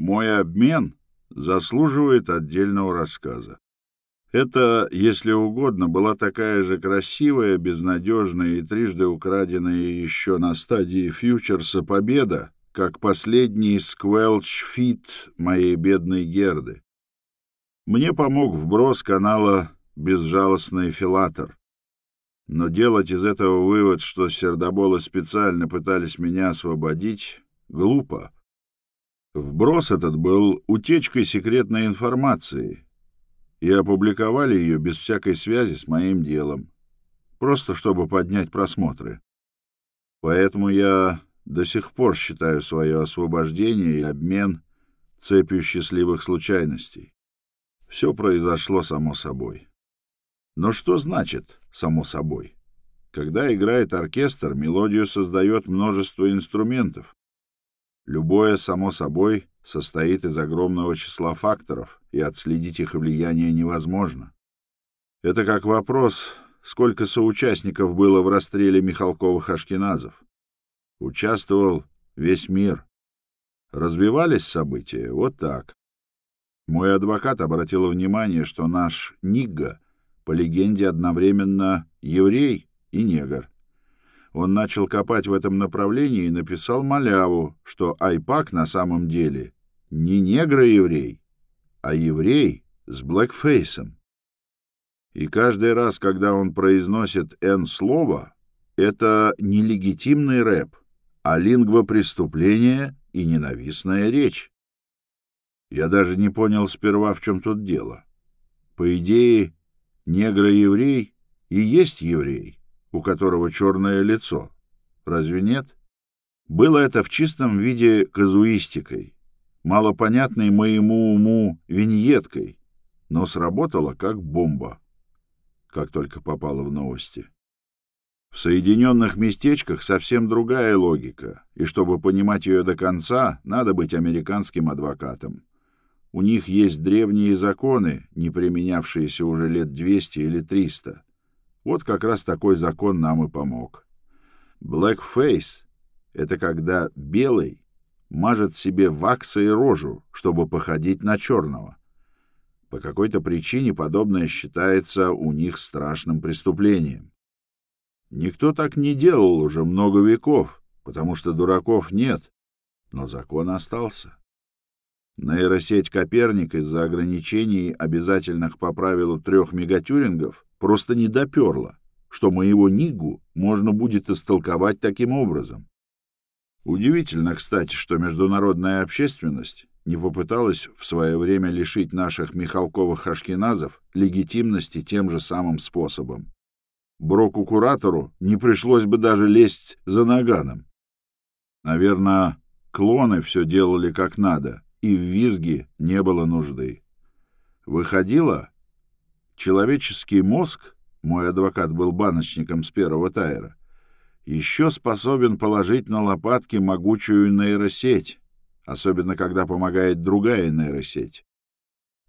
Мой обмен заслуживает отдельного рассказа. Это, если угодно, была такая же красивая, безнадежная и трижды украденная еще на стадии фьючерса победа, как последний сквелч-фит моей бедной Герды. Мне помог вброс канала «Безжалостный филатор». Но делать из этого вывод, что сердоболы специально пытались меня освободить, глупо. Вброс этот был утечкой секретной информации, и опубликовали ее без всякой связи с моим делом, просто чтобы поднять просмотры. Поэтому я до сих пор считаю свое освобождение и обмен цепью счастливых случайностей. Все произошло само собой. Но что значит «само собой»? Когда играет оркестр, мелодию создает множество инструментов. Любое «само собой» состоит из огромного числа факторов, и отследить их влияние невозможно. Это как вопрос, сколько соучастников было в расстреле Михалковых-Ашкеназов. Участвовал весь мир. Развивались события вот так. Мой адвокат обратил внимание, что наш Нигга по легенде одновременно еврей и негр. Он начал копать в этом направлении и написал маляву, что Айпак на самом деле не негро-еврей, а еврей с блэкфейсом. И каждый раз, когда он произносит «Н» это не легитимный рэп, а лингва преступления и ненавистная речь. Я даже не понял сперва, в чем тут дело. По идее, негро-еврей и есть еврей, у которого черное лицо. Разве нет? Было это в чистом виде казуистикой, малопонятной моему уму виньеткой, но сработала как бомба, как только попала в новости. В Соединенных местечках совсем другая логика, и чтобы понимать ее до конца, надо быть американским адвокатом. У них есть древние законы, не применявшиеся уже лет 200 или 300. Вот как раз такой закон нам и помог. Blackface — это когда белый мажет себе ваксой рожу, чтобы походить на черного. По какой-то причине подобное считается у них страшным преступлением. Никто так не делал уже много веков, потому что дураков нет, но закон остался. Нейросеть Коперник из-за ограничений, обязательных по правилу трех мегатюрингов, просто не доперла, что моего Нигу можно будет истолковать таким образом. Удивительно, кстати, что международная общественность не попыталась в свое время лишить наших Михалковых ашкеназов легитимности тем же самым способом. Броку-куратору не пришлось бы даже лезть за наганом. Наверное, клоны все делали как надо, и в визге не было нужды. Выходило, человеческий мозг, мой адвокат был баночником с первого тайра, еще способен положить на лопатки могучую нейросеть, особенно когда помогает другая нейросеть.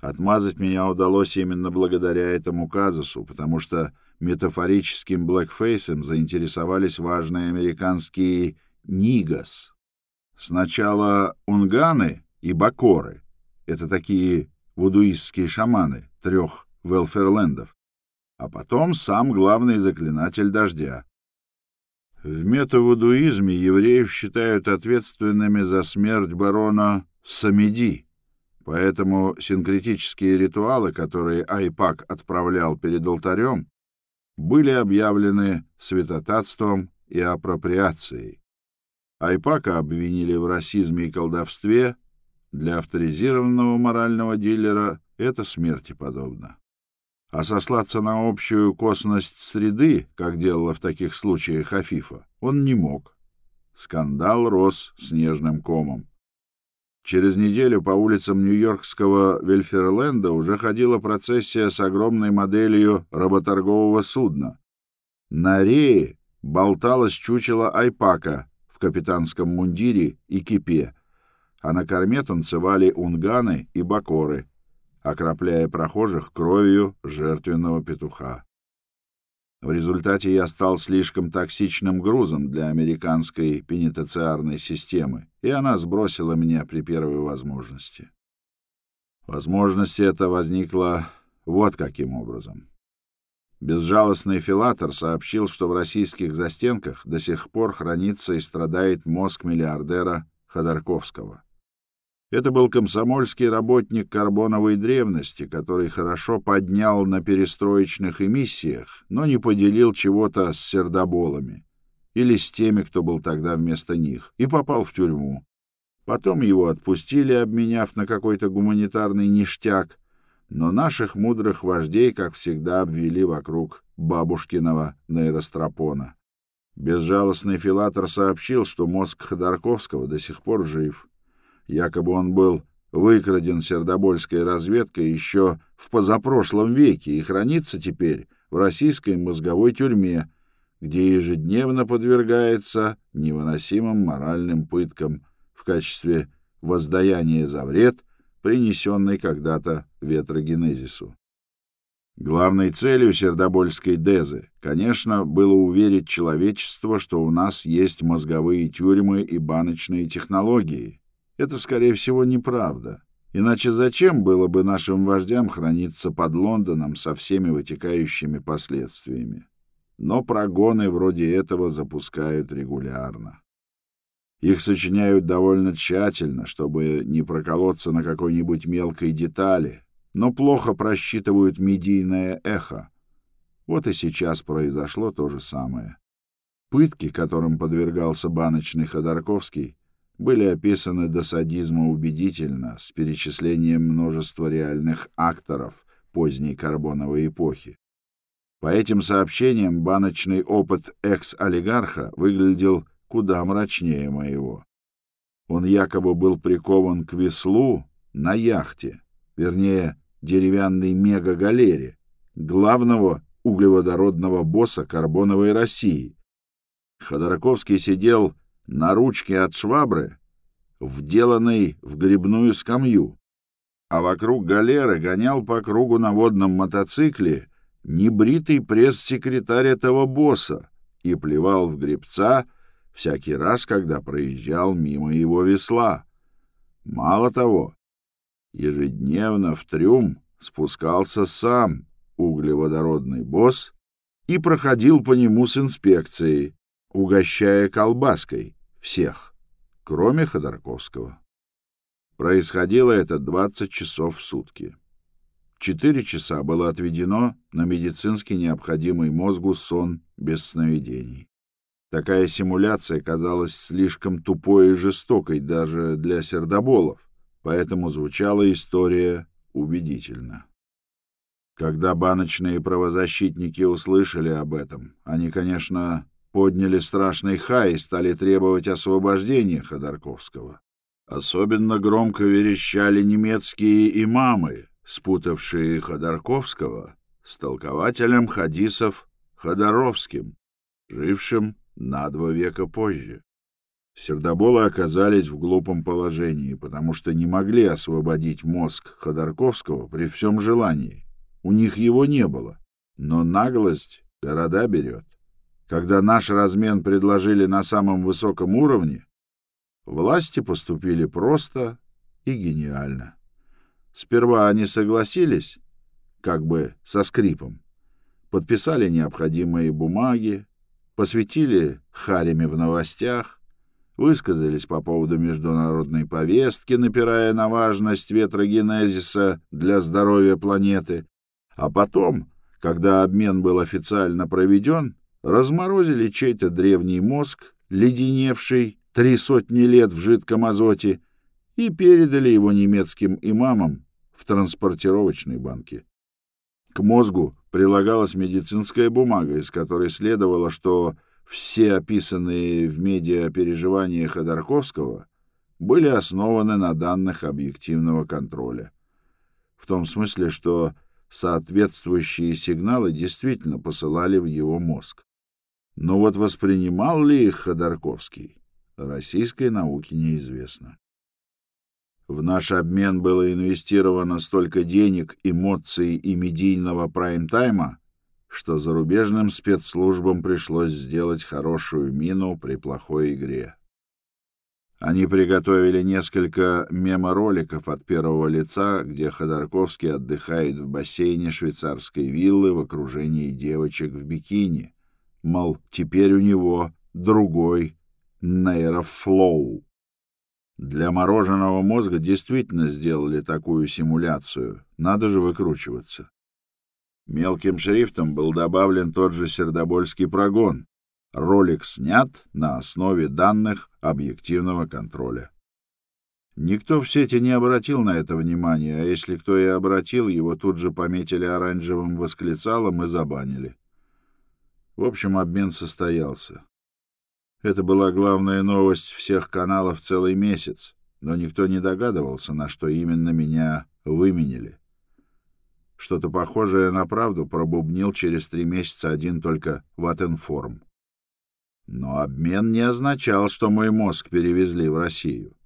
Отмазать меня удалось именно благодаря этому казусу, потому что метафорическим блэкфейсом заинтересовались важные американские «нигас». Сначала унганы и бакоры — это такие вудуистские шаманы трех велферлендов, а потом сам главный заклинатель дождя. В метавудуизме евреев считают ответственными за смерть барона Самеди, поэтому синкретические ритуалы, которые Айпак отправлял перед алтарем, были объявлены святотатством и апроприацией. Айпака обвинили в расизме и колдовстве, для авторизированного морального дилера это смерти подобно а сослаться на общую косность среды, как делала в таких случаях Афифа, он не мог. Скандал рос снежным комом. Через неделю по улицам Нью-Йоркского Вильферленда уже ходила процессия с огромной моделью работоргового судна. На рее болталось чучело Айпака в капитанском мундире и кипе, а на корме танцевали унганы и бакоры — окропляя прохожих кровью жертвенного петуха. В результате я стал слишком токсичным грузом для американской пенитенциарной системы, и она сбросила меня при первой возможности. Возможность эта возникла вот каким образом. Безжалостный филатор сообщил, что в российских застенках до сих пор хранится и страдает мозг миллиардера Ходорковского. Это был комсомольский работник карбоновой древности, который хорошо поднял на перестроечных эмиссиях, но не поделил чего-то с сердоболами или с теми, кто был тогда вместо них, и попал в тюрьму. Потом его отпустили, обменяв на какой-то гуманитарный ништяк, но наших мудрых вождей, как всегда, обвели вокруг бабушкиного нейростропона. Безжалостный филатор сообщил, что мозг Ходорковского до сих пор жив — Якобы он был выкраден сердобольской разведкой еще в позапрошлом веке и хранится теперь в российской мозговой тюрьме, где ежедневно подвергается невыносимым моральным пыткам в качестве воздаяния за вред, принесенный когда-то ветрогенезису. Главной целью сердобольской дезы, конечно, было уверить человечество, что у нас есть мозговые тюрьмы и баночные технологии, это, скорее всего, неправда. Иначе зачем было бы нашим вождям храниться под Лондоном со всеми вытекающими последствиями? Но прогоны вроде этого запускают регулярно. Их сочиняют довольно тщательно, чтобы не проколоться на какой-нибудь мелкой детали, но плохо просчитывают медийное эхо. Вот и сейчас произошло то же самое. Пытки, которым подвергался баночный Ходорковский, были описаны до садизма убедительно, с перечислением множества реальных акторов поздней карбоновой эпохи. По этим сообщениям баночный опыт экс-олигарха выглядел куда мрачнее моего. Он якобы был прикован к веслу на яхте, вернее, деревянной мегагалере, главного углеводородного босса карбоновой России. Ходорковский сидел на ручке от швабры, вделанной в грибную скамью, а вокруг галеры гонял по кругу на водном мотоцикле небритый пресс-секретарь этого босса и плевал в гребца всякий раз, когда проезжал мимо его весла. Мало того, ежедневно в трюм спускался сам углеводородный босс и проходил по нему с инспекцией, угощая колбаской, всех, кроме Ходорковского. Происходило это 20 часов в сутки. Четыре часа было отведено на медицински необходимый мозгу сон без сновидений. Такая симуляция казалась слишком тупой и жестокой даже для сердоболов, поэтому звучала история убедительно. Когда баночные правозащитники услышали об этом, они, конечно, подняли страшный хай и стали требовать освобождения Ходорковского. Особенно громко верещали немецкие имамы, спутавшие Ходорковского с толкователем хадисов Ходоровским, жившим на два века позже. Сердоболы оказались в глупом положении, потому что не могли освободить мозг Ходорковского при всем желании. У них его не было. Но наглость города берет. Когда наш размен предложили на самом высоком уровне, власти поступили просто и гениально. Сперва они согласились, как бы со скрипом, подписали необходимые бумаги, посвятили хареме в новостях, высказались по поводу международной повестки, напирая на важность ветрогенезиса для здоровья планеты, а потом, когда обмен был официально проведен, разморозили чей-то древний мозг, леденевший три сотни лет в жидком азоте, и передали его немецким имамам в транспортировочной банке. К мозгу прилагалась медицинская бумага, из которой следовало, что все описанные в медиа переживания Ходорковского были основаны на данных объективного контроля. В том смысле, что соответствующие сигналы действительно посылали в его мозг. Но вот воспринимал ли их Ходорковский, российской науке неизвестно. В наш обмен было инвестировано столько денег, эмоций и медийного прайм-тайма, что зарубежным спецслужбам пришлось сделать хорошую мину при плохой игре. Они приготовили несколько мемороликов от первого лица, где Ходорковский отдыхает в бассейне швейцарской виллы в окружении девочек в бикини. Мол, теперь у него другой нейрофлоу. Для мороженого мозга действительно сделали такую симуляцию. Надо же выкручиваться. Мелким шрифтом был добавлен тот же сердобольский прогон, Ролик снят на основе данных объективного контроля. Никто в сети не обратил на это внимания, а если кто и обратил, его тут же пометили оранжевым восклицалом и забанили. В общем, обмен состоялся. Это была главная новость всех каналов целый месяц, но никто не догадывался, на что именно меня выменили. Что-то похожее на правду пробубнил через три месяца один только Ватенформ. Но обмен не означал, что мой мозг перевезли в Россию.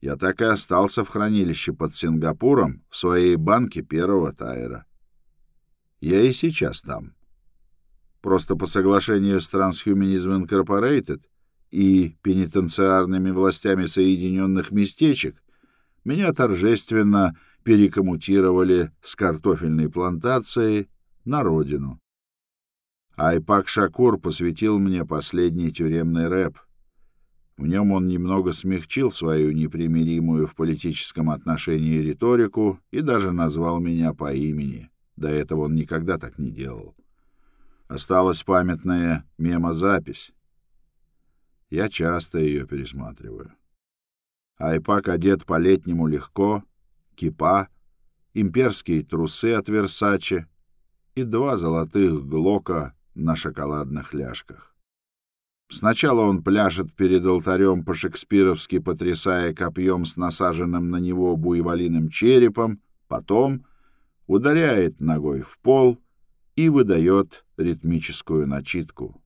Я так и остался в хранилище под Сингапуром в своей банке первого тайра. Я и сейчас там. Просто по соглашению с Transhumanism Incorporated и пенитенциарными властями Соединенных Местечек меня торжественно перекоммутировали с картофельной плантации на родину. Айпак Шакур посвятил мне последний тюремный рэп. В нем он немного смягчил свою непримиримую в политическом отношении риторику и даже назвал меня по имени. До этого он никогда так не делал. Осталась памятная мемозапись. Я часто ее пересматриваю. Айпак одет по-летнему легко, кипа, имперские трусы от Версаче и два золотых глока на шоколадных ляжках. Сначала он пляшет перед алтарем по-шекспировски, потрясая копьем с насаженным на него буйволиным черепом, потом ударяет ногой в пол и выдает ритмическую начитку.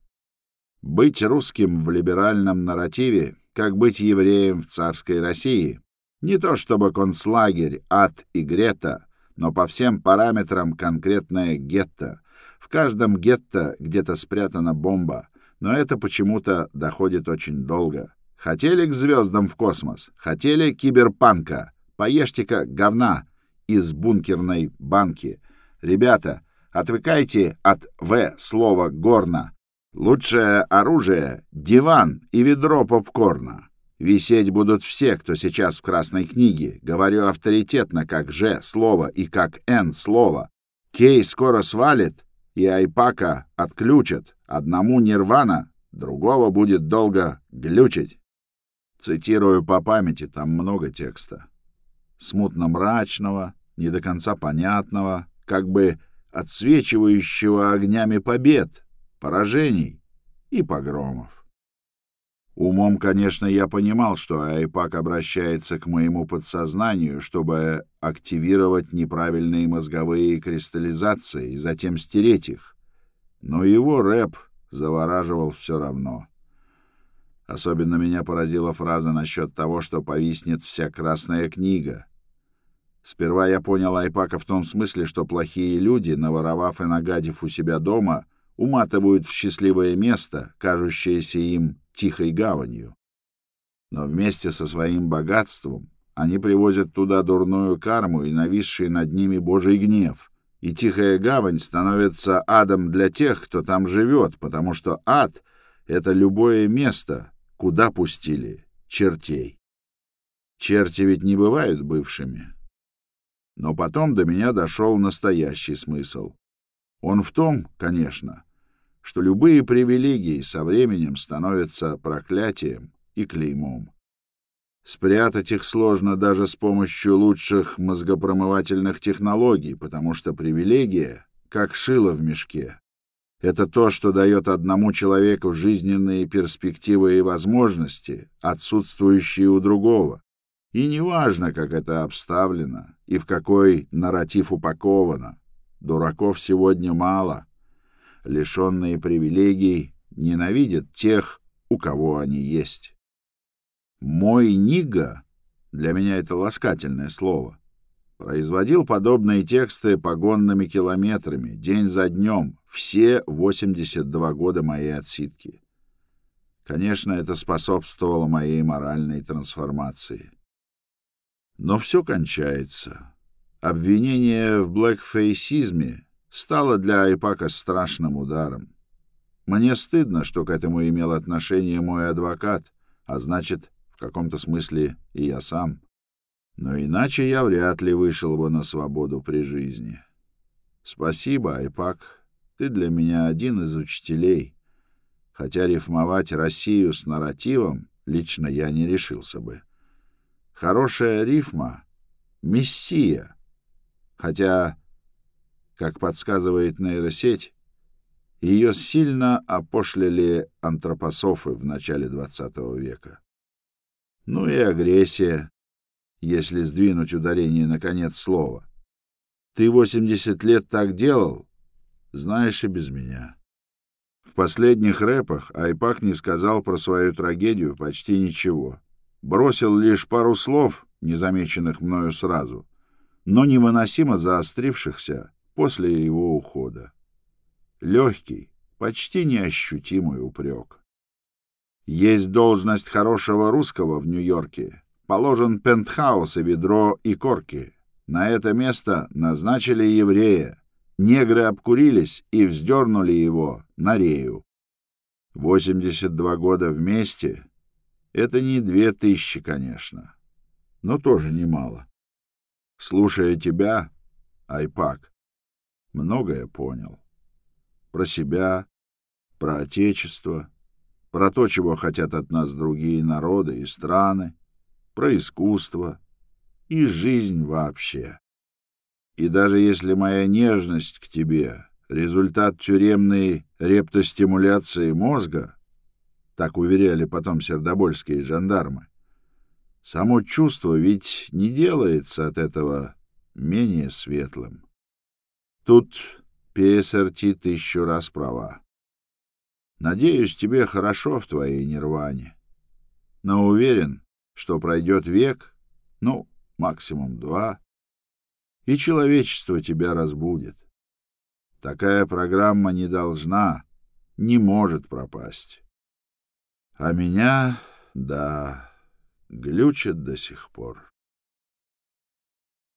Быть русским в либеральном нарративе, как быть евреем в царской России. Не то чтобы концлагерь, ад и грета, но по всем параметрам конкретное гетто — в каждом гетто где-то спрятана бомба, но это почему-то доходит очень долго. Хотели к звездам в космос? Хотели киберпанка? Поешьте-ка говна из бункерной банки. Ребята, отвыкайте от «В» слова «горно». Лучшее оружие — диван и ведро попкорна. Висеть будут все, кто сейчас в Красной книге. Говорю авторитетно, как «Ж» слово и как «Н» слово. Кей скоро свалит, и Айпака отключат. Одному нирвана, другого будет долго глючить. Цитирую по памяти, там много текста. Смутно-мрачного, не до конца понятного, как бы отсвечивающего огнями побед, поражений и погромов. Умом, конечно, я понимал, что Айпак обращается к моему подсознанию, чтобы активировать неправильные мозговые кристаллизации и затем стереть их. Но его рэп завораживал все равно. Особенно меня поразила фраза насчет того, что повиснет вся красная книга. Сперва я понял Айпака в том смысле, что плохие люди, наворовав и нагадив у себя дома, уматывают в счастливое место, кажущееся им тихой гаванью. Но вместе со своим богатством они привозят туда дурную карму и нависший над ними Божий гнев. И тихая гавань становится адом для тех, кто там живет, потому что ад — это любое место, куда пустили чертей. Черти ведь не бывают бывшими. Но потом до меня дошел настоящий смысл. Он в том, конечно, что любые привилегии со временем становятся проклятием и клеймом. Спрятать их сложно даже с помощью лучших мозгопромывательных технологий, потому что привилегия как шило в мешке. Это то, что дает одному человеку жизненные перспективы и возможности, отсутствующие у другого. И неважно, как это обставлено и в какой нарратив упаковано. Дураков сегодня мало, лишенные привилегий, ненавидят тех, у кого они есть. Мой нига для меня это ласкательное слово. Производил подобные тексты погонными километрами, день за днем, все 82 года моей отсидки. Конечно, это способствовало моей моральной трансформации. Но все кончается. Обвинение в блэкфейсизме стало для Айпака страшным ударом. Мне стыдно, что к этому имел отношение мой адвокат, а значит, в каком-то смысле и я сам. Но иначе я вряд ли вышел бы на свободу при жизни. Спасибо, Айпак, ты для меня один из учителей, хотя рифмовать Россию с нарративом лично я не решился бы. Хорошая рифма — мессия, хотя, как подсказывает нейросеть, ее сильно опошлили антропософы в начале XX века. Ну и агрессия, если сдвинуть ударение на конец слова. Ты 80 лет так делал, знаешь и без меня. В последних рэпах Айпак не сказал про свою трагедию почти ничего. Бросил лишь пару слов, незамеченных мною сразу, но невыносимо заострившихся после его ухода. Легкий, почти неощутимый упрек. Есть должность хорошего русского в Нью-Йорке. Положен пентхаус и ведро и корки. На это место назначили еврея. Негры обкурились и вздернули его на рею. 82 года вместе — это не две тысячи, конечно, но тоже немало. Слушая тебя, Айпак, многое понял. Про себя, про Отечество, про то, чего хотят от нас другие народы и страны, про искусство и жизнь вообще. И даже если моя нежность к тебе — результат тюремной рептостимуляции мозга, так уверяли потом сердобольские жандармы, само чувство ведь не делается от этого менее светлым. Тут ПСРТ тысячу раз права. Надеюсь, тебе хорошо в твоей нирване, но уверен, что пройдет век, ну, максимум два, и человечество тебя разбудит. Такая программа не должна, не может пропасть. А меня, да, глючит до сих пор.